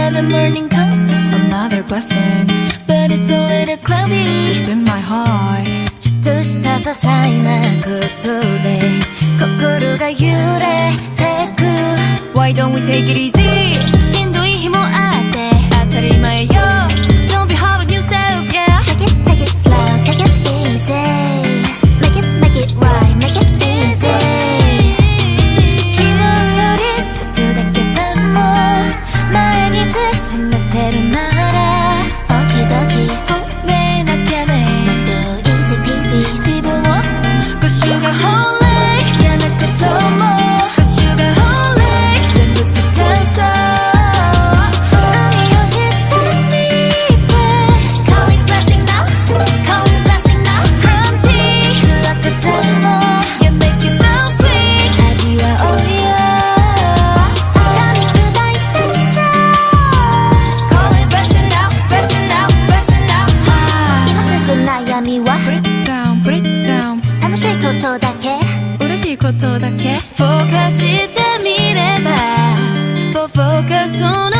morning comes Another blessing But it's a little cloudy deep in my heart ちょっとした些細なことで心が揺れてく Why don't we take it easy? ことだけ。フォーカスしてみれば。フォーカスオン